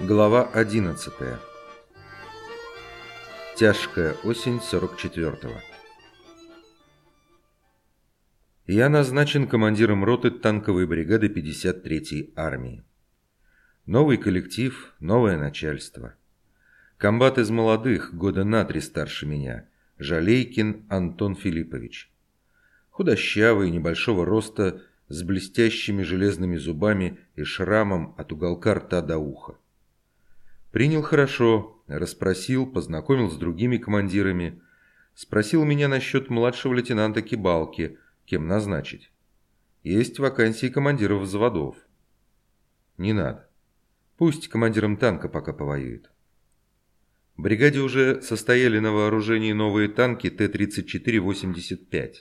Глава 11. Тяжкая осень 44-го. Я назначен командиром роты танковой бригады 53-й армии. Новый коллектив, новое начальство. Комбат из молодых, года на три старше меня, Жалейкин Антон Филиппович. Худощавый, небольшого роста, с блестящими железными зубами и шрамом от уголка рта до уха. Принял хорошо, расспросил, познакомил с другими командирами, спросил меня насчет младшего лейтенанта Кибалки, кем назначить. Есть вакансии командиров взводов. Не надо. Пусть командиром танка пока повоюет. В бригаде уже состояли на вооружении новые танки Т-34-85.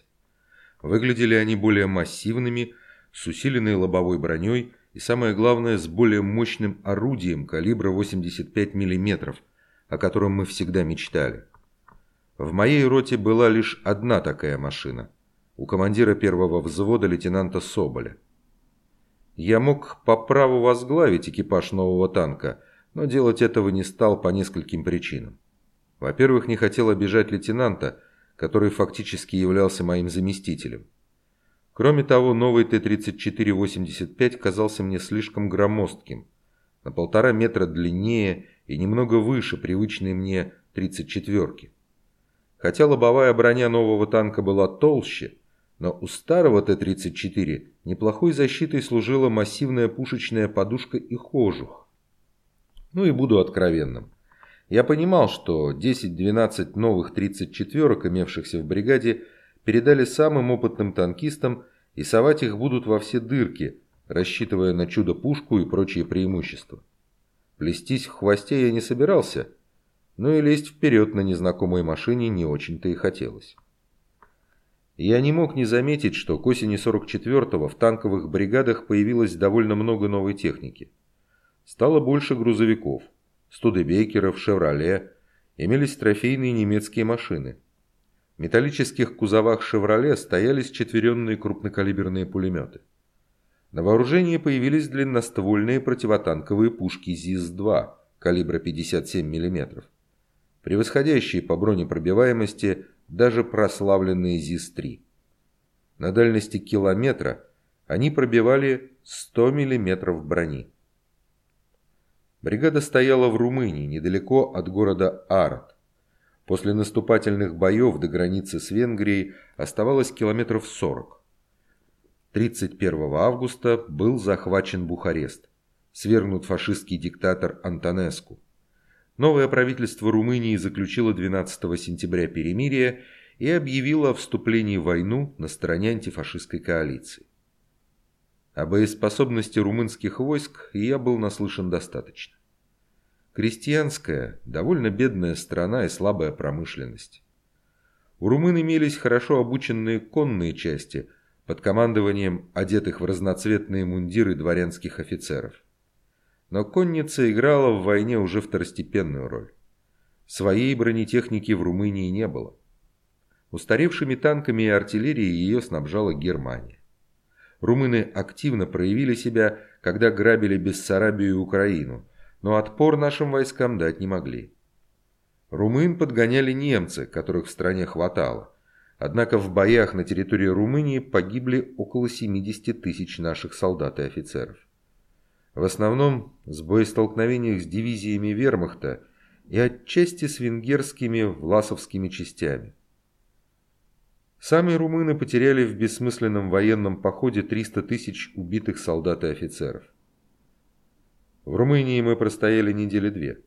Выглядели они более массивными, с усиленной лобовой броней и, самое главное, с более мощным орудием калибра 85 мм, о котором мы всегда мечтали. В моей роте была лишь одна такая машина, у командира первого взвода лейтенанта Соболя. Я мог по праву возглавить экипаж нового танка, но делать этого не стал по нескольким причинам. Во-первых, не хотел обижать лейтенанта, который фактически являлся моим заместителем. Кроме того, новый Т-34-85 казался мне слишком громоздким, на полтора метра длиннее и немного выше привычной мне 34-ки. Хотя лобовая броня нового танка была толще, но у старого Т-34 неплохой защитой служила массивная пушечная подушка и кожух. Ну и буду откровенным. Я понимал, что 10-12 новых 34-ок, имевшихся в бригаде, передали самым опытным танкистам и совать их будут во все дырки, рассчитывая на чудо-пушку и прочие преимущества. Плестись в хвосте я не собирался, но и лезть вперед на незнакомой машине не очень-то и хотелось. Я не мог не заметить, что к осени 44-го в танковых бригадах появилось довольно много новой техники. Стало больше грузовиков – Студебекеров, «Шевроле», имелись трофейные немецкие машины. В металлических кузовах «Шевроле» стояли счетверенные крупнокалиберные пулеметы. На вооружении появились длинноствольные противотанковые пушки ЗИС-2 калибра 57 мм, превосходящие по бронепробиваемости даже прославленные ЗИС-3. На дальности километра они пробивали 100 мм брони. Бригада стояла в Румынии, недалеко от города Арат. После наступательных боев до границы с Венгрией оставалось километров 40. 31 августа был захвачен Бухарест. Свергнут фашистский диктатор Антонеску. Новое правительство Румынии заключило 12 сентября перемирие и объявило о вступлении в войну на стороне антифашистской коалиции. О боеспособности румынских войск я был наслышан достаточно. Крестьянская, довольно бедная страна и слабая промышленность. У румын имелись хорошо обученные конные части под командованием одетых в разноцветные мундиры дворянских офицеров. Но конница играла в войне уже второстепенную роль. Своей бронетехники в Румынии не было. Устаревшими танками и артиллерией ее снабжала Германия. Румыны активно проявили себя, когда грабили Бессарабию и Украину – но отпор нашим войскам дать не могли. Румын подгоняли немцы, которых в стране хватало. Однако в боях на территории Румынии погибли около 70 тысяч наших солдат и офицеров. В основном с боестолкновениях с дивизиями вермахта и отчасти с венгерскими власовскими частями. Сами румыны потеряли в бессмысленном военном походе 300 тысяч убитых солдат и офицеров. В Румынии мы простояли недели две.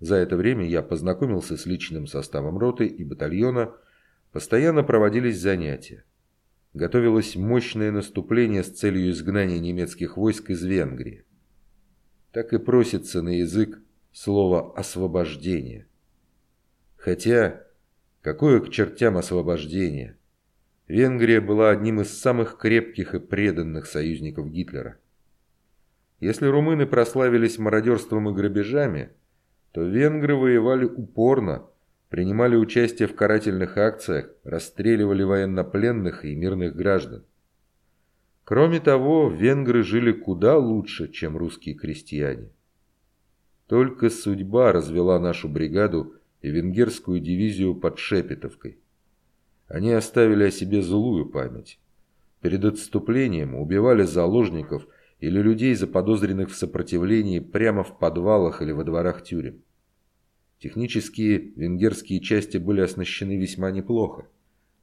За это время я познакомился с личным составом роты и батальона, постоянно проводились занятия. Готовилось мощное наступление с целью изгнания немецких войск из Венгрии. Так и просится на язык слово «освобождение». Хотя, какое к чертям освобождение? Венгрия была одним из самых крепких и преданных союзников Гитлера. Если румыны прославились мародерством и грабежами, то венгры воевали упорно, принимали участие в карательных акциях, расстреливали военнопленных и мирных граждан. Кроме того, венгры жили куда лучше, чем русские крестьяне. Только судьба развела нашу бригаду и венгерскую дивизию под Шепетовкой. Они оставили о себе злую память. Перед отступлением убивали заложников или людей, заподозренных в сопротивлении, прямо в подвалах или во дворах тюрем. Технические венгерские части были оснащены весьма неплохо.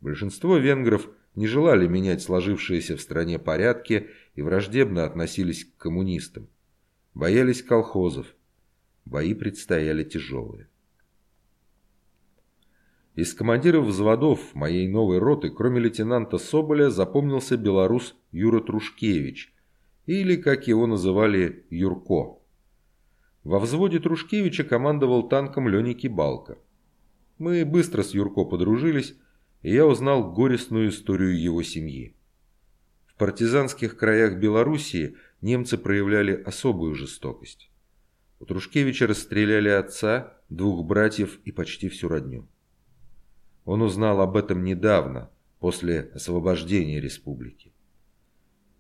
Большинство венгров не желали менять сложившиеся в стране порядки и враждебно относились к коммунистам. Боялись колхозов. Бои предстояли тяжелые. Из командиров взводов моей новой роты, кроме лейтенанта Соболя, запомнился белорус Юра Трушкевич, или, как его называли, Юрко. Во взводе Трушкевича командовал танком Леня Кибалка. Мы быстро с Юрко подружились, и я узнал горестную историю его семьи. В партизанских краях Белоруссии немцы проявляли особую жестокость. У Трушкевича расстреляли отца, двух братьев и почти всю родню. Он узнал об этом недавно, после освобождения республики.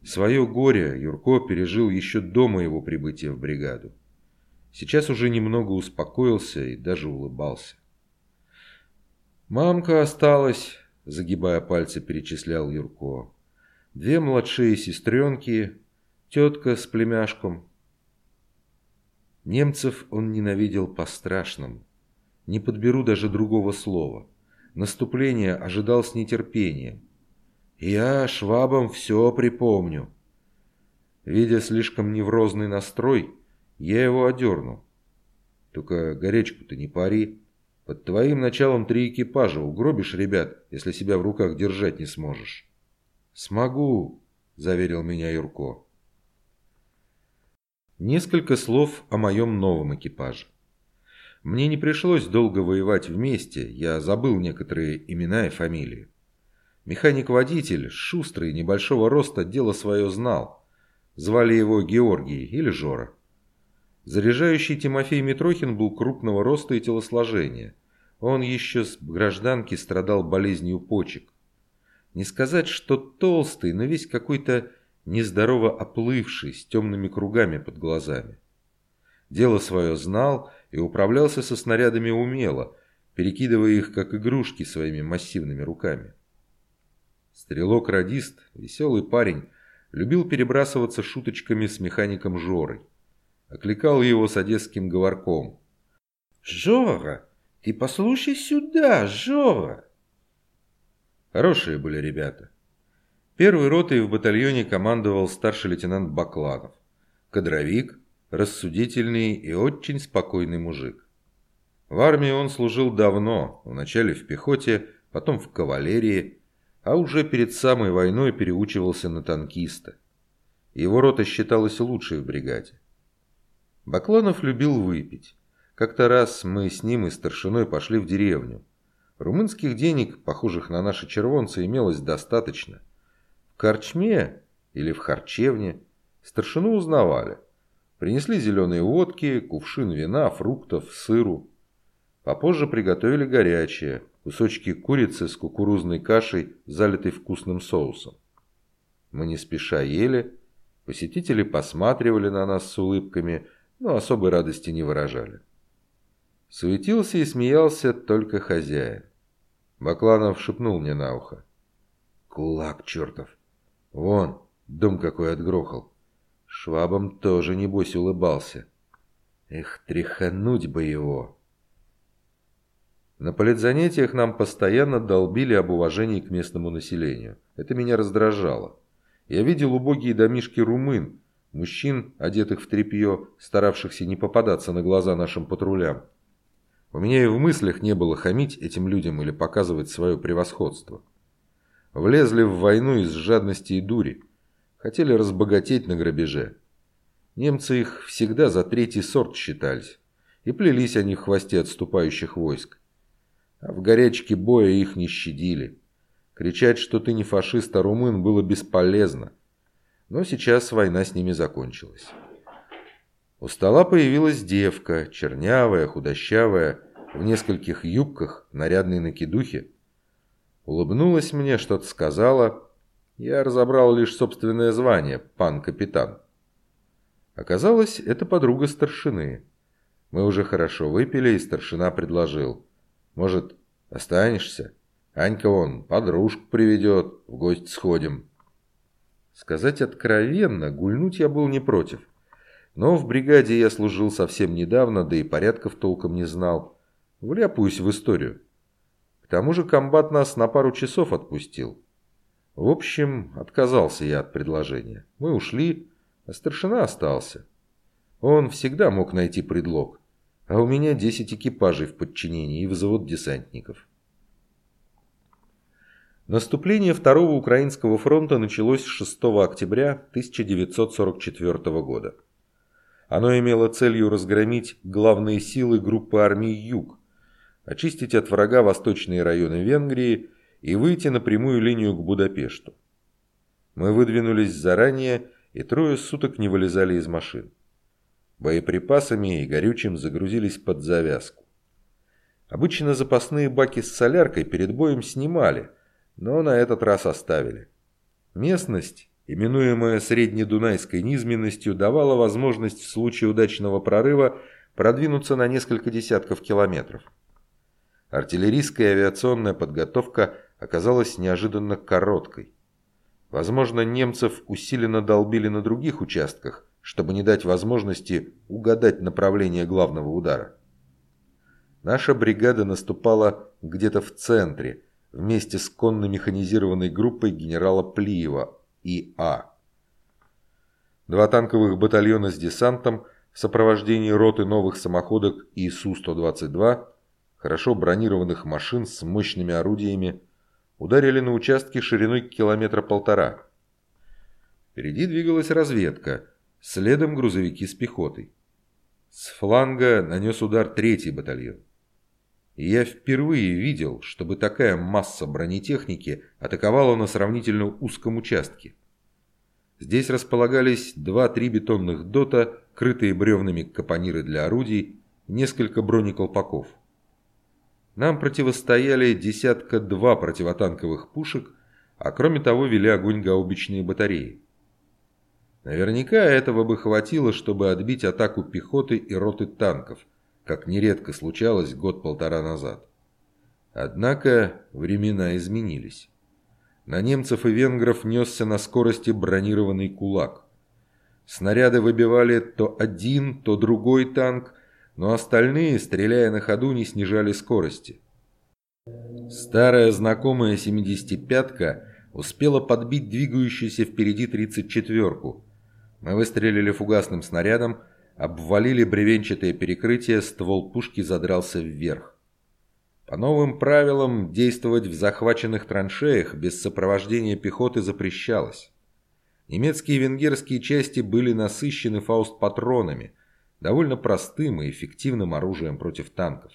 Свое горе Юрко пережил еще до моего прибытия в бригаду. Сейчас уже немного успокоился и даже улыбался. «Мамка осталась», — загибая пальцы, перечислял Юрко. «Две младшие сестренки, тетка с племяшком». Немцев он ненавидел по-страшному. Не подберу даже другого слова. Наступление ожидал с нетерпением. Я швабам все припомню. Видя слишком неврозный настрой, я его одернул. Только горечку-то не пари. Под твоим началом три экипажа угробишь ребят, если себя в руках держать не сможешь. Смогу, заверил меня Юрко. Несколько слов о моем новом экипаже. Мне не пришлось долго воевать вместе, я забыл некоторые имена и фамилии. Механик-водитель, шустрый, небольшого роста, дело свое знал. Звали его Георгий или Жора. Заряжающий Тимофей Митрохин был крупного роста и телосложения. Он еще с гражданки страдал болезнью почек. Не сказать, что толстый, но весь какой-то нездорово оплывший, с темными кругами под глазами. Дело свое знал и управлялся со снарядами умело, перекидывая их как игрушки своими массивными руками. Стрелок-радист, веселый парень, любил перебрасываться шуточками с механиком Жорой. Окликал его с одесским говорком. «Жора, ты послушай сюда, Жора!» Хорошие были ребята. Первой ротой в батальоне командовал старший лейтенант Бакланов. Кадровик, рассудительный и очень спокойный мужик. В армии он служил давно, вначале в пехоте, потом в кавалерии, а уже перед самой войной переучивался на танкиста. Его рота считалась лучшей в бригаде. Бакланов любил выпить. Как-то раз мы с ним и старшиной пошли в деревню. Румынских денег, похожих на наши червонцы, имелось достаточно. В корчме или в харчевне старшину узнавали – Принесли зеленые водки, кувшин вина, фруктов, сыру. Попозже приготовили горячее, кусочки курицы с кукурузной кашей, залитой вкусным соусом. Мы не спеша ели, посетители посматривали на нас с улыбками, но особой радости не выражали. Суетился и смеялся только хозяин. Бакланов шепнул мне на ухо. «Кулак чертов! Вон, дом какой отгрохал!» Швабам тоже, небось, улыбался. Эх, тряхануть бы его. На политзанятиях нам постоянно долбили об уважении к местному населению. Это меня раздражало. Я видел убогие домишки румын, мужчин, одетых в тряпье, старавшихся не попадаться на глаза нашим патрулям. У меня и в мыслях не было хамить этим людям или показывать свое превосходство. Влезли в войну из жадности и дури. Хотели разбогатеть на грабеже. Немцы их всегда за третий сорт считались, и плелись они в хвосте отступающих войск. А в горячке боя их не щадили. Кричать, что ты не фашист, а румын, было бесполезно. Но сейчас война с ними закончилась. У стола появилась девка, чернявая, худощавая, в нескольких юбках, нарядной накидухе. Улыбнулась мне, что-то сказала, я разобрал лишь собственное звание, пан-капитан. Оказалось, это подруга старшины. Мы уже хорошо выпили, и старшина предложил. Может, останешься? Анька вон подружку приведет, в гости сходим. Сказать откровенно, гульнуть я был не против. Но в бригаде я служил совсем недавно, да и порядков толком не знал. Вляпаюсь в историю. К тому же комбат нас на пару часов отпустил. В общем, отказался я от предложения. Мы ушли, а старшина остался. Он всегда мог найти предлог. А у меня 10 экипажей в подчинении и взвод десантников. Наступление Второго Украинского фронта началось 6 октября 1944 года. Оно имело целью разгромить главные силы группы армий «Юг», очистить от врага восточные районы Венгрии и выйти на прямую линию к Будапешту. Мы выдвинулись заранее и трое суток не вылезали из машин. Боеприпасами и горючим загрузились под завязку. Обычно запасные баки с соляркой перед боем снимали, но на этот раз оставили. Местность, именуемая среднедунайской низменностью, давала возможность в случае удачного прорыва продвинуться на несколько десятков километров. Артиллерийская и авиационная подготовка оказалась неожиданно короткой. Возможно, немцев усиленно долбили на других участках, чтобы не дать возможности угадать направление главного удара. Наша бригада наступала где-то в центре, вместе с конно-механизированной группой генерала Плиева И.А. Два танковых батальона с десантом в сопровождении роты новых самоходок ИСУ-122 хорошо бронированных машин с мощными орудиями, ударили на участке шириной километра полтора. Впереди двигалась разведка, следом грузовики с пехотой. С фланга нанес удар третий батальон. И я впервые видел, чтобы такая масса бронетехники атаковала на сравнительно узком участке. Здесь располагались два-три бетонных дота, крытые бревнами капониры для орудий, несколько бронеколпаков. Нам противостояли десятка-два противотанковых пушек, а кроме того вели огонь гаубичные батареи. Наверняка этого бы хватило, чтобы отбить атаку пехоты и роты танков, как нередко случалось год-полтора назад. Однако времена изменились. На немцев и венгров несся на скорости бронированный кулак. Снаряды выбивали то один, то другой танк, но остальные, стреляя на ходу, не снижали скорости. Старая знакомая 75-ка успела подбить двигающуюся впереди 34-ку. Мы выстрелили фугасным снарядом, обвалили бревенчатое перекрытие, ствол пушки задрался вверх. По новым правилам действовать в захваченных траншеях без сопровождения пехоты запрещалось. Немецкие и венгерские части были насыщены фауст-патронами – довольно простым и эффективным оружием против танков.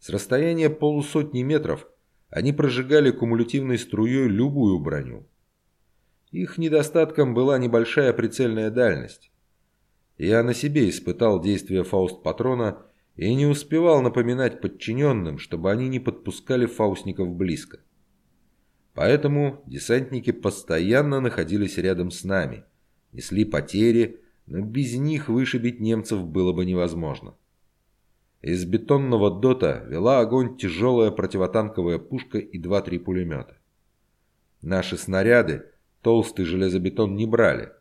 С расстояния полусотни метров они прожигали кумулятивной струей любую броню. Их недостатком была небольшая прицельная дальность. Я на себе испытал действие фауст-патрона и не успевал напоминать подчиненным, чтобы они не подпускали фаустников близко. Поэтому десантники постоянно находились рядом с нами, несли потери но без них вышибить немцев было бы невозможно. Из бетонного дота вела огонь тяжелая противотанковая пушка и два-три пулемета. Наши снаряды толстый железобетон не брали.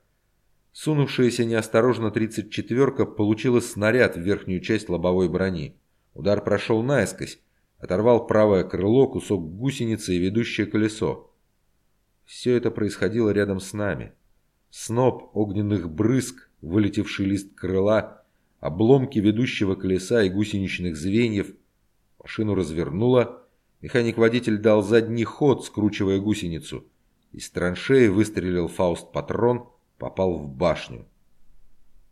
Сунувшаяся неосторожно 34-ка получила снаряд в верхнюю часть лобовой брони. Удар прошел наискось, оторвал правое крыло, кусок гусеницы и ведущее колесо. Все это происходило рядом с нами. Сноп огненных брызг вылетевший лист крыла, обломки ведущего колеса и гусеничных звеньев. Машину развернуло. Механик-водитель дал задний ход, скручивая гусеницу. Из траншеи выстрелил Фауст-патрон, попал в башню.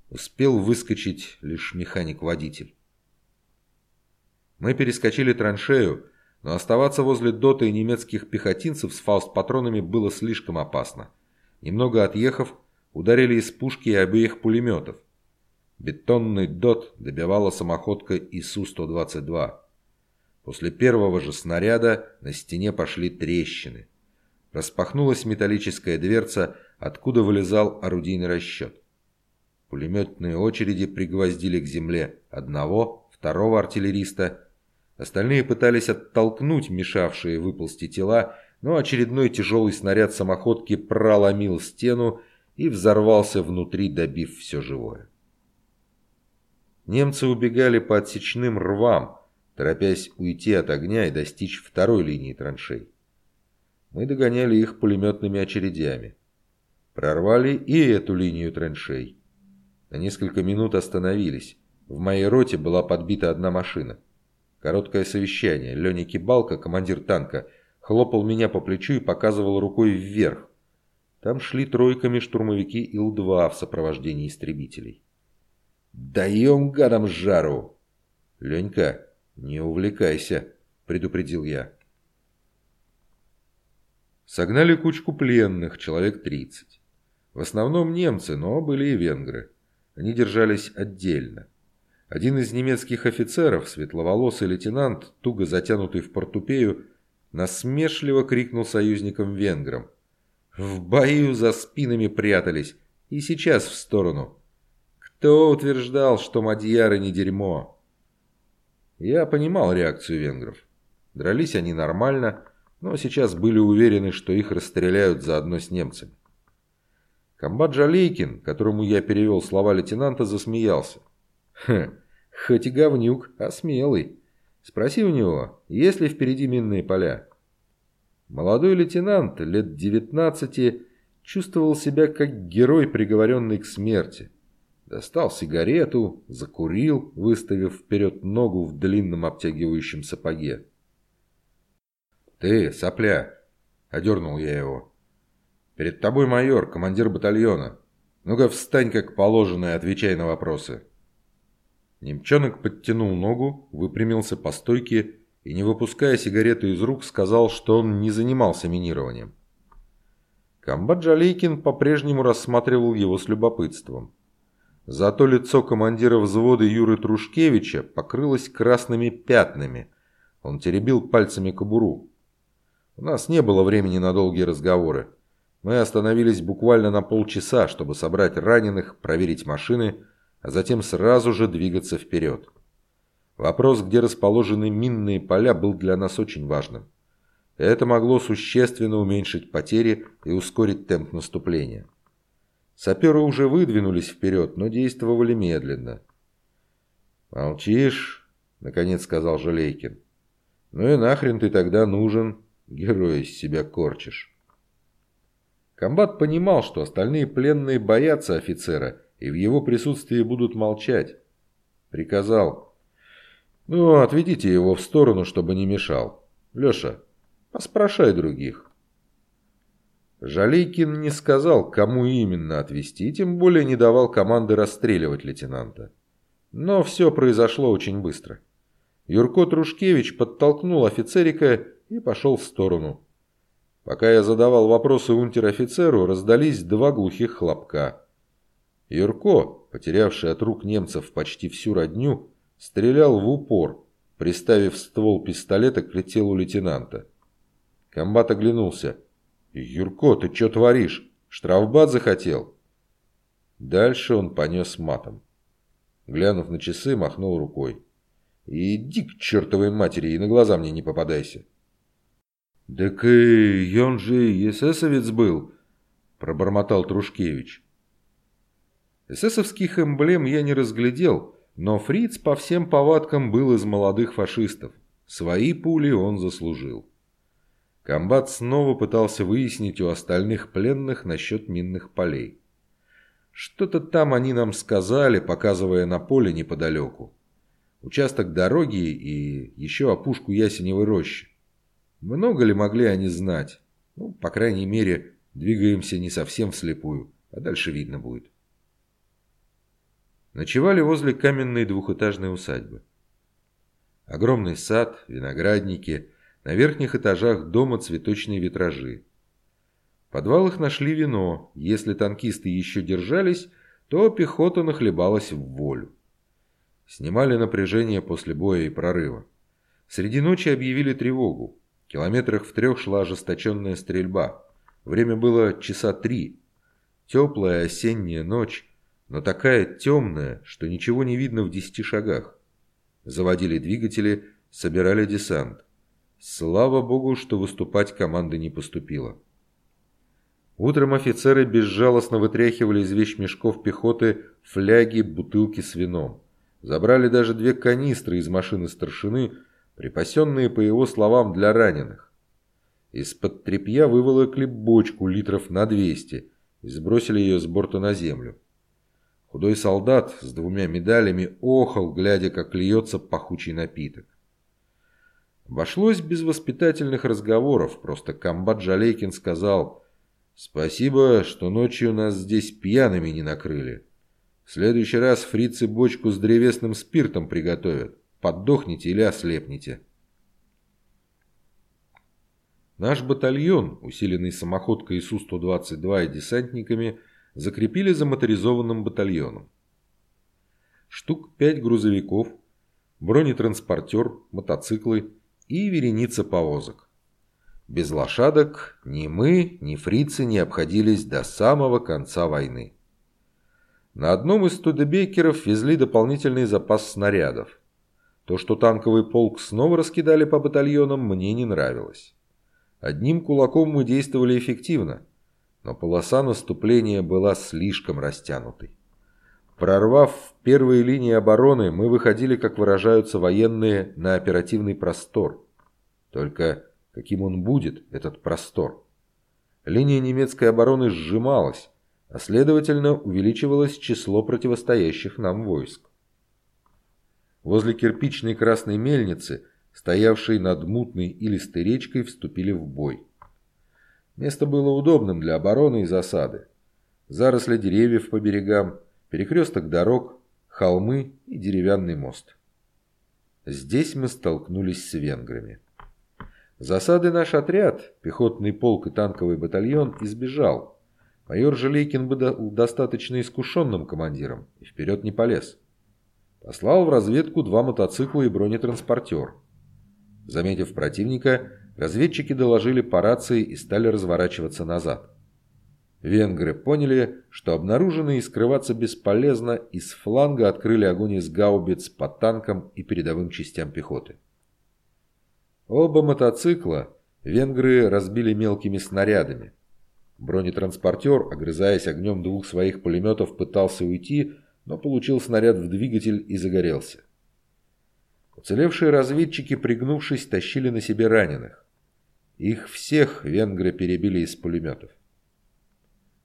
Успел выскочить лишь механик-водитель. Мы перескочили траншею, но оставаться возле дота и немецких пехотинцев с фауст-патронами было слишком опасно. Немного отъехав, ударили из пушки и обеих пулеметов. Бетонный дот добивала самоходка ИСУ-122. После первого же снаряда на стене пошли трещины. Распахнулась металлическая дверца, откуда вылезал орудийный расчет. Пулеметные очереди пригвоздили к земле одного, второго артиллериста. Остальные пытались оттолкнуть мешавшие выползти тела, но очередной тяжелый снаряд самоходки проломил стену и взорвался внутри, добив все живое. Немцы убегали по отсечным рвам, торопясь уйти от огня и достичь второй линии траншей. Мы догоняли их пулеметными очередями. Прорвали и эту линию траншей. На несколько минут остановились. В моей роте была подбита одна машина. Короткое совещание. Леня Кибалка, командир танка, хлопал меня по плечу и показывал рукой вверх. Там шли тройками штурмовики Ил-2 в сопровождении истребителей. «Даем гадам жару!» «Ленька, не увлекайся», — предупредил я. Согнали кучку пленных, человек 30. В основном немцы, но были и венгры. Они держались отдельно. Один из немецких офицеров, светловолосый лейтенант, туго затянутый в портупею, насмешливо крикнул союзникам-венграм. В бою за спинами прятались, и сейчас в сторону. Кто утверждал, что мадьяры не дерьмо? Я понимал реакцию венгров. Дрались они нормально, но сейчас были уверены, что их расстреляют заодно с немцами. Комбат Жалейкин, которому я перевел слова лейтенанта, засмеялся. «Хм, хоть и говнюк, а смелый. Спроси у него, есть ли впереди минные поля?» Молодой лейтенант, лет 19, чувствовал себя как герой, приговоренный к смерти. Достал сигарету, закурил, выставив вперед ногу в длинном обтягивающем сапоге. «Ты, сопля!» — одернул я его. «Перед тобой майор, командир батальона. Ну-ка встань как положено и отвечай на вопросы». Немчонок подтянул ногу, выпрямился по стойке и, не выпуская сигарету из рук, сказал, что он не занимался минированием. Комбат Жалейкин по-прежнему рассматривал его с любопытством. Зато лицо командира взвода Юры Трушкевича покрылось красными пятнами. Он теребил пальцами кобуру. У нас не было времени на долгие разговоры. Мы остановились буквально на полчаса, чтобы собрать раненых, проверить машины, а затем сразу же двигаться вперед. Вопрос, где расположены минные поля, был для нас очень важным. Это могло существенно уменьшить потери и ускорить темп наступления. Саперы уже выдвинулись вперед, но действовали медленно. «Молчишь?» — наконец сказал Жалейкин. «Ну и нахрен ты тогда нужен?» Герой из себя корчишь. Комбат понимал, что остальные пленные боятся офицера и в его присутствии будут молчать. Приказал. «Ну, отведите его в сторону, чтобы не мешал. Леша, поспрашай других». Жалейкин не сказал, кому именно отвезти, тем более не давал команды расстреливать лейтенанта. Но все произошло очень быстро. Юрко Трушкевич подтолкнул офицерика и пошел в сторону. Пока я задавал вопросы унтер-офицеру, раздались два глухих хлопка. Юрко, потерявший от рук немцев почти всю родню, стрелял в упор, приставив ствол пистолета к телу лейтенанта. Комбат оглянулся. «Юрко, ты что творишь? Штрафбат захотел?» Дальше он понес матом. Глянув на часы, махнул рукой. «Иди к чертовой матери и на глаза мне не попадайся!» «Так и он же эсэсовец был», – пробормотал Трушкевич. Эсэсовских эмблем я не разглядел, но фриц по всем повадкам был из молодых фашистов. Свои пули он заслужил. Комбат снова пытался выяснить у остальных пленных насчет минных полей. Что-то там они нам сказали, показывая на поле неподалеку. Участок дороги и еще опушку ясеневой рощи. Много ли могли они знать? Ну, по крайней мере, двигаемся не совсем вслепую, а дальше видно будет. Ночевали возле каменной двухэтажной усадьбы. Огромный сад, виноградники, на верхних этажах дома цветочные витражи. В подвалах нашли вино, если танкисты еще держались, то пехота нахлебалась в волю. Снимали напряжение после боя и прорыва. Среди ночи объявили тревогу. Километрах в трех шла ожесточенная стрельба. Время было часа три. Теплая осенняя ночь. но такая темная, что ничего не видно в десяти шагах. Заводили двигатели, собирали десант. Слава богу, что выступать команды не поступила. Утром офицеры безжалостно вытряхивали из вещмешков пехоты фляги, бутылки с вином. Забрали даже две канистры из машины старшины, припасенные, по его словам, для раненых. Из-под тряпья выволокли бочку литров на 200 и сбросили ее с борта на землю. Худой солдат с двумя медалями охал, глядя, как льется пахучий напиток. Обошлось без воспитательных разговоров, просто комбат Жалейкин сказал «Спасибо, что ночью нас здесь пьяными не накрыли. В следующий раз фрицы бочку с древесным спиртом приготовят. Поддохните или ослепнете». Наш батальон, усиленный самоходкой ИСУ-122 и десантниками, закрепили за моторизованным батальоном. Штук пять грузовиков, бронетранспортер, мотоциклы и вереница повозок. Без лошадок ни мы, ни фрицы не обходились до самого конца войны. На одном из студебекеров везли дополнительный запас снарядов. То, что танковый полк снова раскидали по батальонам, мне не нравилось. Одним кулаком мы действовали эффективно, но полоса наступления была слишком растянутой. Прорвав первые линии обороны, мы выходили, как выражаются военные, на оперативный простор. Только каким он будет, этот простор? Линия немецкой обороны сжималась, а следовательно увеличивалось число противостоящих нам войск. Возле кирпичной красной мельницы стоявшие над мутной и речкой, вступили в бой. Место было удобным для обороны и засады. Заросли деревьев по берегам, перекресток дорог, холмы и деревянный мост. Здесь мы столкнулись с венграми. Засады наш отряд, пехотный полк и танковый батальон, избежал. Майор Желейкин был достаточно искушенным командиром и вперед не полез. Послал в разведку два мотоцикла и бронетранспортер. Заметив противника, разведчики доложили по рации и стали разворачиваться назад. Венгры поняли, что обнаружены и скрываться бесполезно, и с фланга открыли огонь из гаубиц по танкам и передовым частям пехоты. Оба мотоцикла венгры разбили мелкими снарядами. Бронетранспортер, огрызаясь огнем двух своих пулеметов, пытался уйти, но получил снаряд в двигатель и загорелся. Уцелевшие разведчики, пригнувшись, тащили на себе раненых. Их всех венгры перебили из пулеметов.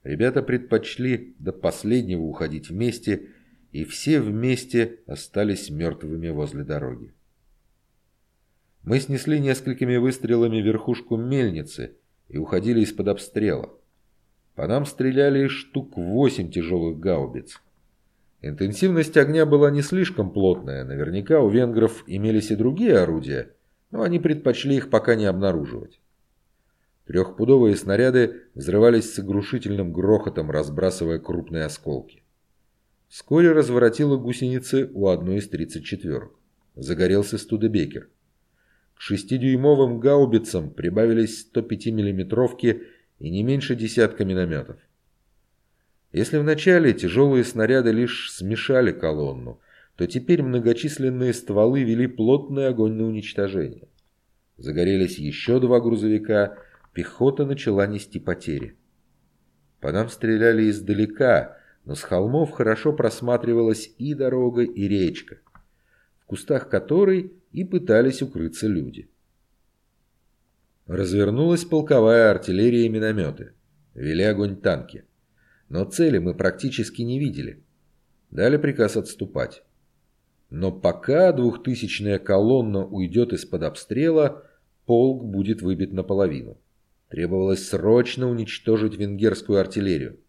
Ребята предпочли до последнего уходить вместе, и все вместе остались мертвыми возле дороги. Мы снесли несколькими выстрелами верхушку мельницы и уходили из-под обстрела. По нам стреляли штук восемь тяжелых гаубиц. Интенсивность огня была не слишком плотная, наверняка у венгров имелись и другие орудия, но они предпочли их пока не обнаруживать. Трехпудовые снаряды взрывались с оглушительным грохотом, разбрасывая крупные осколки. Вскоре разворотило гусеницы у одной из 34-ок. Загорелся Студебекер. К шестидюймовым гаубицам прибавились 105 миллиметровки и не меньше десятка минометов. Если вначале тяжелые снаряды лишь смешали колонну, то теперь многочисленные стволы вели плотный огонь на уничтожение. Загорелись еще два грузовика, пехота начала нести потери. По нам стреляли издалека, но с холмов хорошо просматривалась и дорога, и речка, в кустах которой и пытались укрыться люди. Развернулась полковая артиллерия и минометы. Вели огонь танки но цели мы практически не видели. Дали приказ отступать. Но пока двухтысячная колонна уйдет из-под обстрела, полк будет выбит наполовину. Требовалось срочно уничтожить венгерскую артиллерию.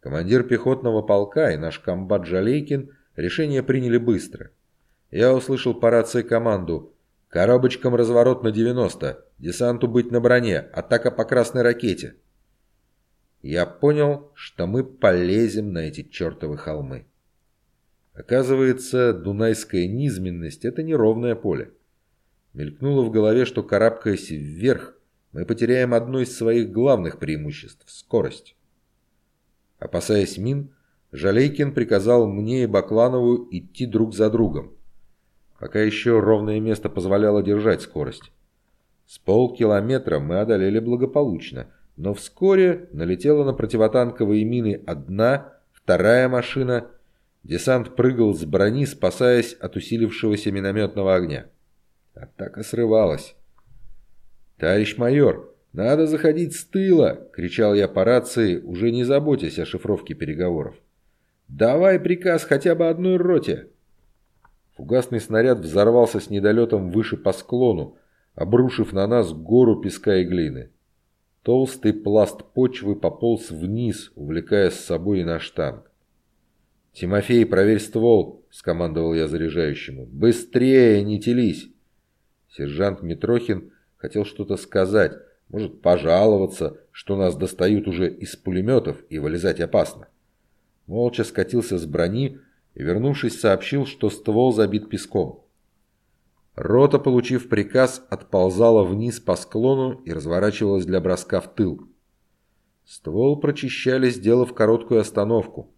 Командир пехотного полка и наш комбат Жалейкин решение приняли быстро. Я услышал по рации команду «Коробочкам разворот на 90, десанту быть на броне, атака по красной ракете» я понял, что мы полезем на эти чертовы холмы. Оказывается, дунайская низменность – это неровное поле. Мелькнуло в голове, что карабкаясь вверх, мы потеряем одно из своих главных преимуществ – скорость. Опасаясь мин, Жалейкин приказал мне и Бакланову идти друг за другом. Пока еще ровное место позволяло держать скорость. С полкилометра мы одолели благополучно, но вскоре налетела на противотанковые мины одна, вторая машина. Десант прыгал с брони, спасаясь от усилившегося минометного огня. Атака срывалась. «Товарищ майор, надо заходить с тыла!» — кричал я по рации, уже не заботясь о шифровке переговоров. «Давай приказ хотя бы одной роте!» Фугасный снаряд взорвался с недолетом выше по склону, обрушив на нас гору песка и глины. Толстый пласт почвы пополз вниз, увлекая с собой и наш танк. «Тимофей, проверь ствол!» — скомандовал я заряжающему. «Быстрее, не телись!» Сержант Митрохин хотел что-то сказать, может, пожаловаться, что нас достают уже из пулеметов и вылезать опасно молча скатился с брони и, вернувшись, сообщил, что ствол забит песком. Рота, получив приказ, отползала вниз по склону и разворачивалась для броска в тыл. Ствол прочищали, сделав короткую остановку.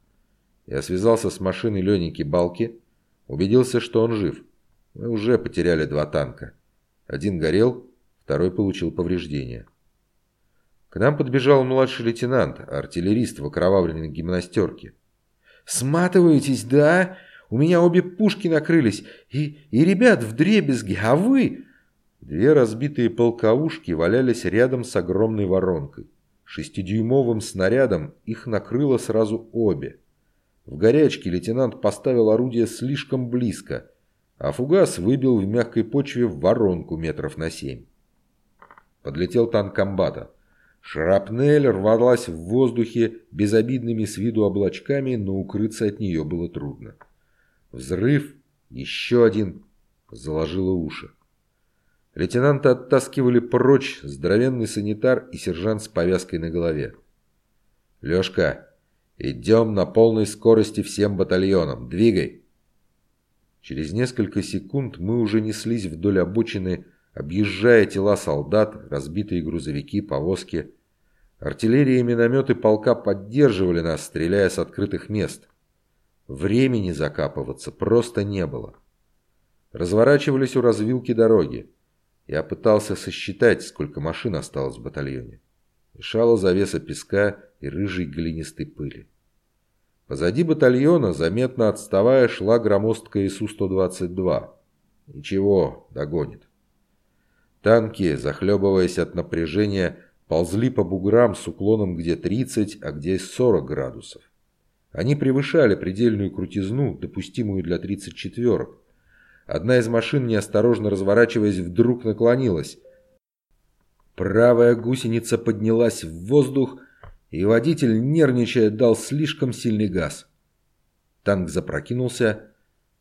Я связался с машиной Леники Балки, убедился, что он жив. Мы уже потеряли два танка. Один горел, второй получил повреждения. К нам подбежал младший лейтенант, артиллерист в окровавленной гимнастерке. Сматываетесь, да? У меня обе пушки накрылись. И, и ребят в дребезги, а вы...» Две разбитые полковушки валялись рядом с огромной воронкой. Шестидюймовым снарядом их накрыло сразу обе. В горячке лейтенант поставил орудие слишком близко, а фугас выбил в мягкой почве воронку метров на семь. Подлетел танк комбата. Шрапнель рвалась в воздухе безобидными с виду облачками, но укрыться от нее было трудно. Взрыв, еще один, заложило уши. Лейтенанта оттаскивали прочь здоровенный санитар и сержант с повязкой на голове. «Лешка, идем на полной скорости всем батальонам. Двигай!» Через несколько секунд мы уже неслись вдоль обочины, объезжая тела солдат, разбитые грузовики, повозки. Артиллерия и минометы полка поддерживали нас, стреляя с открытых мест. Времени закапываться просто не было. Разворачивались у развилки дороги. Я пытался сосчитать, сколько машин осталось в батальоне. Мешала завеса песка и рыжей глинистой пыли. Позади батальона, заметно отставая, шла громоздкая ИСУ-122. Ничего, догонит. Танки, захлебываясь от напряжения, ползли по буграм с уклоном где 30, а где 40 градусов. Они превышали предельную крутизну, допустимую для 34-ок. Одна из машин, неосторожно разворачиваясь, вдруг наклонилась. Правая гусеница поднялась в воздух, и водитель, нервничая, дал слишком сильный газ. Танк запрокинулся.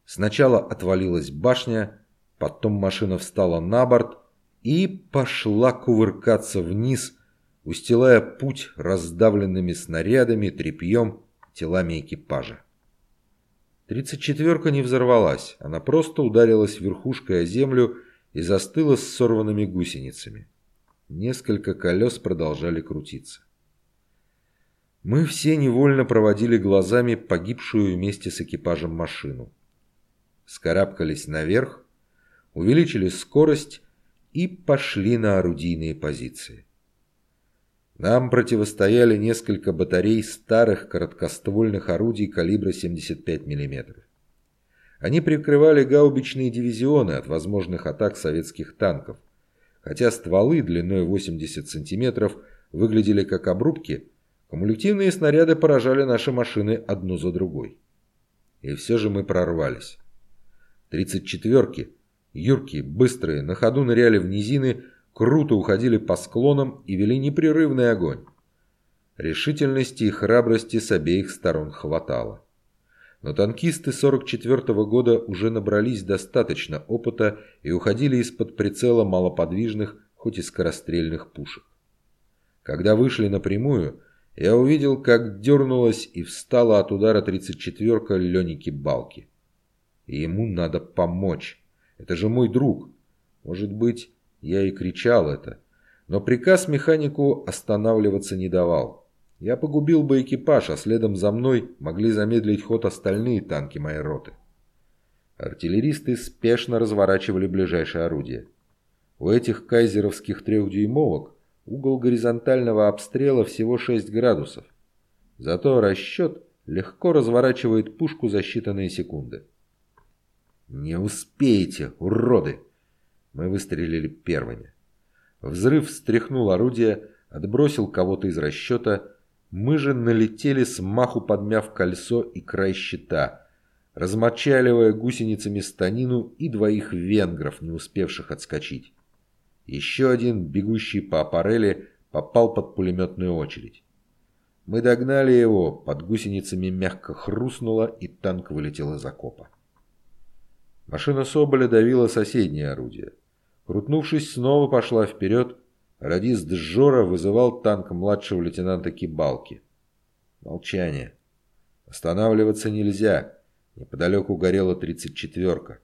Сначала отвалилась башня, потом машина встала на борт, и пошла кувыркаться вниз, устилая путь раздавленными снарядами, тряпьем, телами экипажа. Тридцать четверка не взорвалась, она просто ударилась верхушкой о землю и застыла с сорванными гусеницами. Несколько колес продолжали крутиться. Мы все невольно проводили глазами погибшую вместе с экипажем машину. Скарабкались наверх, увеличили скорость и пошли на орудийные позиции. Нам противостояли несколько батарей старых короткоствольных орудий калибра 75 мм. Они прикрывали гаубичные дивизионы от возможных атак советских танков, хотя стволы длиной 80 см выглядели как обрубки, кумулятивные снаряды поражали наши машины одну за другой. И все же мы прорвались. 34-ки Юркие, быстрые, на ходу ныряли в низины, круто уходили по склонам и вели непрерывный огонь. Решительности и храбрости с обеих сторон хватало. Но танкисты 44-го года уже набрались достаточно опыта и уходили из-под прицела малоподвижных, хоть и скорострельных пушек. Когда вышли напрямую, я увидел, как дернулась и встала от удара 34-ка Леники Балки. И ему надо помочь. Это же мой друг. Может быть, я и кричал это. Но приказ механику останавливаться не давал. Я погубил бы экипаж, а следом за мной могли замедлить ход остальные танки моей роты. Артиллеристы спешно разворачивали ближайшее орудие. У этих кайзеровских трехдюймовок угол горизонтального обстрела всего 6 градусов. Зато расчет легко разворачивает пушку за считанные секунды. «Не успеете, уроды!» Мы выстрелили первыми. Взрыв встряхнул орудие, отбросил кого-то из расчета. Мы же налетели с маху подмяв кольцо и край щита, размочаливая гусеницами станину и двоих венгров, не успевших отскочить. Еще один, бегущий по аппарели, попал под пулеметную очередь. Мы догнали его, под гусеницами мягко хрустнуло, и танк вылетел из окопа. Машина Соболя давила соседнее орудие. Крутнувшись, снова пошла вперед. Радист Жора вызывал танк младшего лейтенанта Кибалки. Молчание. Останавливаться нельзя. Неподалеку горела тридцать четверка.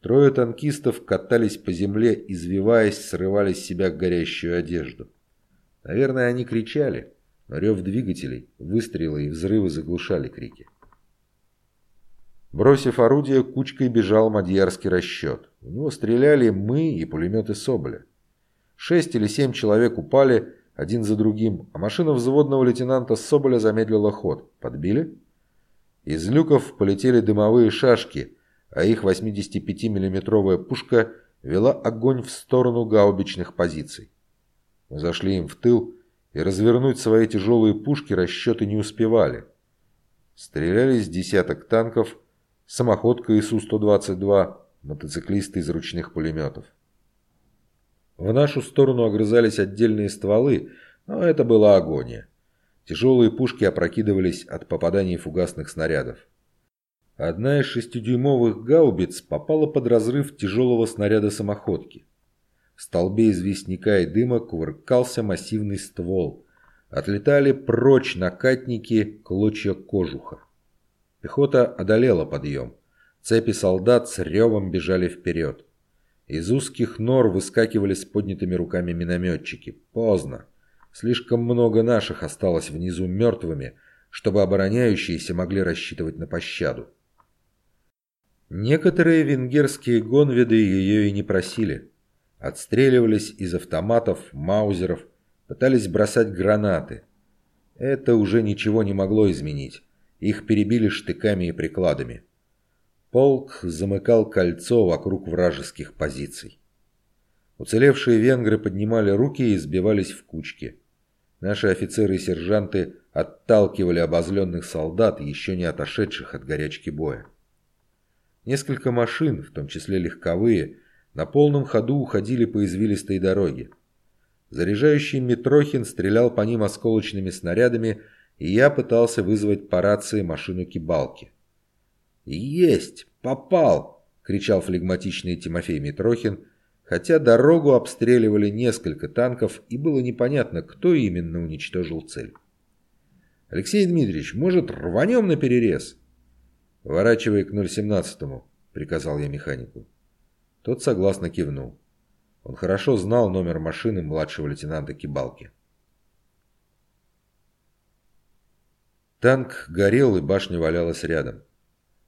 Трое танкистов катались по земле, извиваясь, срывали с себя горящую одежду. Наверное, они кричали, но рев двигателей, выстрелы и взрывы заглушали крики. Бросив орудие, кучкой бежал мадьярский расчет. У него стреляли мы и пулеметы Соболя. Шесть или семь человек упали один за другим, а машина взводного лейтенанта Соболя замедлила ход. Подбили? Из люков полетели дымовые шашки, а их 85 миллиметровая пушка вела огонь в сторону гаубичных позиций. Мы зашли им в тыл, и развернуть свои тяжелые пушки расчеты не успевали. Стрелялись десяток танков, самоходка ИСУ-122, мотоциклисты из ручных пулеметов. В нашу сторону огрызались отдельные стволы, но это была агония. Тяжелые пушки опрокидывались от попаданий фугасных снарядов. Одна из шестидюймовых гаубиц попала под разрыв тяжелого снаряда самоходки. В столбе известняка и дыма кувыркался массивный ствол. Отлетали прочь накатники клочья кожуха. Пехота одолела подъем. Цепи солдат с ревом бежали вперед. Из узких нор выскакивали с поднятыми руками минометчики. Поздно. Слишком много наших осталось внизу мертвыми, чтобы обороняющиеся могли рассчитывать на пощаду. Некоторые венгерские гонведы ее и не просили. Отстреливались из автоматов, маузеров, пытались бросать гранаты. Это уже ничего не могло изменить. Их перебили штыками и прикладами. Полк замыкал кольцо вокруг вражеских позиций. Уцелевшие венгры поднимали руки и сбивались в кучки. Наши офицеры и сержанты отталкивали обозленных солдат, еще не отошедших от горячки боя. Несколько машин, в том числе легковые, на полном ходу уходили по извилистой дороге. Заряжающий Митрохин стрелял по ним осколочными снарядами и я пытался вызвать по рации машину Кибалки. «Есть! Попал!» — кричал флегматичный Тимофей Митрохин, хотя дорогу обстреливали несколько танков, и было непонятно, кто именно уничтожил цель. «Алексей Дмитриевич, может, рванем на перерез?» «Ворачивай к 017-му», — приказал я механику. Тот согласно кивнул. Он хорошо знал номер машины младшего лейтенанта Кибалки. Танк горел, и башня валялась рядом.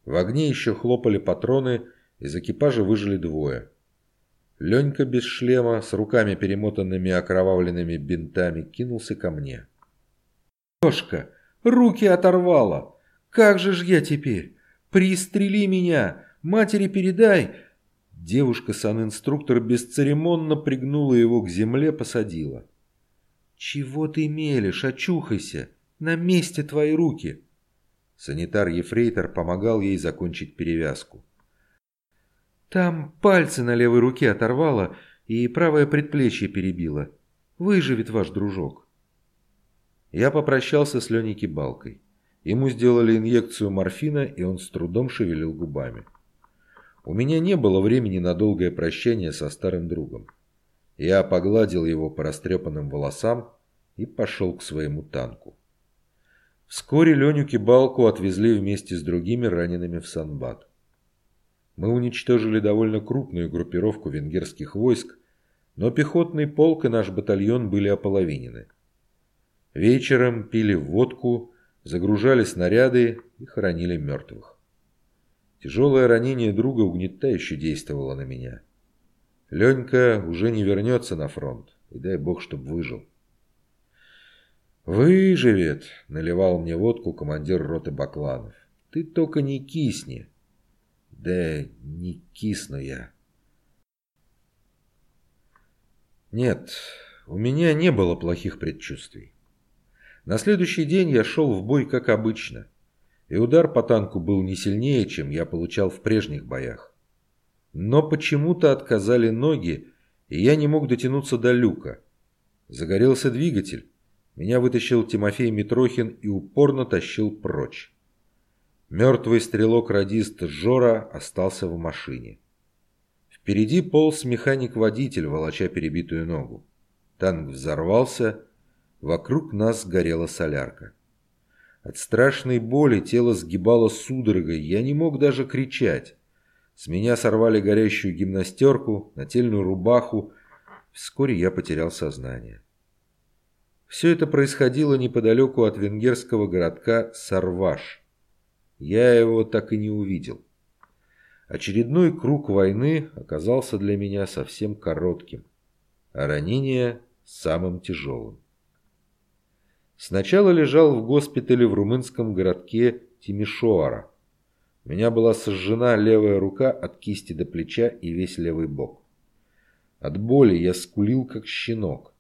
В огне еще хлопали патроны, из экипажа выжили двое. Ленька без шлема, с руками перемотанными окровавленными бинтами, кинулся ко мне. «Лешка, руки оторвало! Как же ж я теперь? Пристрели меня! Матери передай!» Девушка-санинструктор бесцеремонно пригнула его к земле, посадила. «Чего ты мелешь? Очухайся! На месте твои руки!» Санитар-ефрейтор помогал ей закончить перевязку. «Там пальцы на левой руке оторвало и правое предплечье перебило. Выживет ваш дружок». Я попрощался с Леней Кибалкой. Ему сделали инъекцию морфина, и он с трудом шевелил губами. У меня не было времени на долгое прощание со старым другом. Я погладил его по растрепанным волосам и пошел к своему танку. Вскоре Леню Кибалку отвезли вместе с другими ранеными в Санбат. Мы уничтожили довольно крупную группировку венгерских войск, но пехотный полк и наш батальон были ополовинены. Вечером пили водку, загружали снаряды и хоронили мертвых. Тяжелое ранение друга угнетающе действовало на меня. Ленька уже не вернется на фронт, и дай бог, чтоб выжил. «Выживет!» — наливал мне водку командир роты Бакланов. «Ты только не кисни!» «Да не кисну я!» Нет, у меня не было плохих предчувствий. На следующий день я шел в бой, как обычно, и удар по танку был не сильнее, чем я получал в прежних боях. Но почему-то отказали ноги, и я не мог дотянуться до люка. Загорелся двигатель. Меня вытащил Тимофей Митрохин и упорно тащил прочь. Мертвый стрелок-радист Жора остался в машине. Впереди полз механик-водитель, волоча перебитую ногу. Танк взорвался, Вокруг нас горела солярка. От страшной боли тело сгибало судорогой, я не мог даже кричать. С меня сорвали горящую гимнастерку, нательную рубаху. Вскоре я потерял сознание. Все это происходило неподалеку от венгерского городка Сарваш. Я его так и не увидел. Очередной круг войны оказался для меня совсем коротким, а ранение самым тяжелым. Сначала лежал в госпитале в румынском городке Тимишоара. У меня была сожжена левая рука от кисти до плеча и весь левый бок. От боли я скулил, как щенок.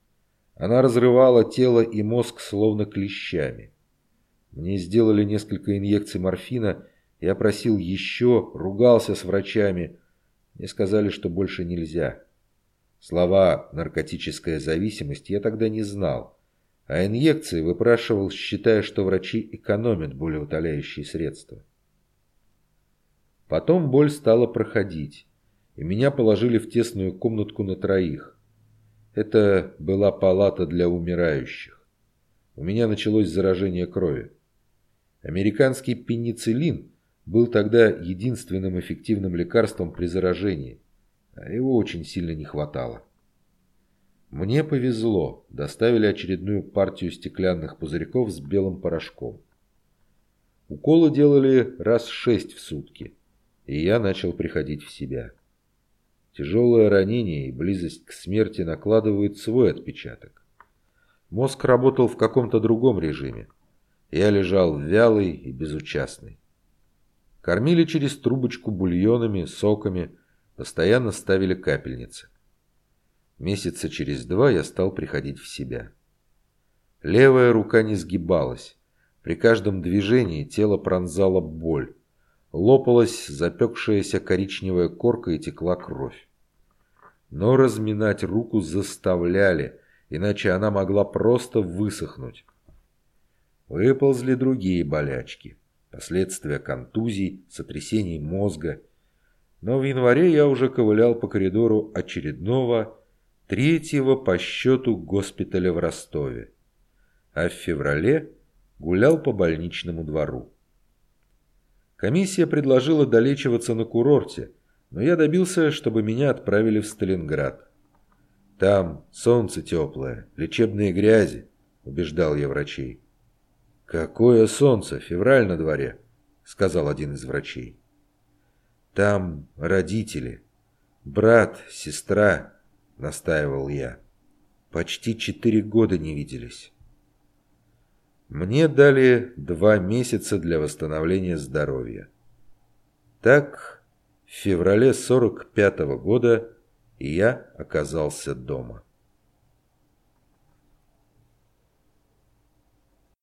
Она разрывала тело и мозг словно клещами. Мне сделали несколько инъекций морфина, я просил еще, ругался с врачами. Мне сказали, что больше нельзя. Слова «наркотическая зависимость» я тогда не знал а инъекции выпрашивал, считая, что врачи экономят болеутоляющие средства. Потом боль стала проходить, и меня положили в тесную комнатку на троих. Это была палата для умирающих. У меня началось заражение крови. Американский пенициллин был тогда единственным эффективным лекарством при заражении, а его очень сильно не хватало. Мне повезло, доставили очередную партию стеклянных пузырьков с белым порошком. Уколы делали раз шесть в сутки, и я начал приходить в себя. Тяжелое ранение и близость к смерти накладывают свой отпечаток. Мозг работал в каком-то другом режиме. Я лежал вялый и безучастный. Кормили через трубочку бульонами, соками, постоянно ставили капельницы. Месяца через два я стал приходить в себя. Левая рука не сгибалась. При каждом движении тело пронзала боль. Лопалась запекшаяся коричневая корка и текла кровь. Но разминать руку заставляли, иначе она могла просто высохнуть. Выползли другие болячки, последствия контузий, сотрясений мозга. Но в январе я уже ковылял по коридору очередного третьего по счету госпиталя в Ростове, а в феврале гулял по больничному двору. Комиссия предложила долечиваться на курорте, но я добился, чтобы меня отправили в Сталинград. «Там солнце теплое, лечебные грязи», — убеждал я врачей. «Какое солнце? Февраль на дворе», — сказал один из врачей. «Там родители, брат, сестра, — настаивал я. «Почти четыре года не виделись». Мне дали два месяца для восстановления здоровья. Так, в феврале 45 -го года я оказался дома.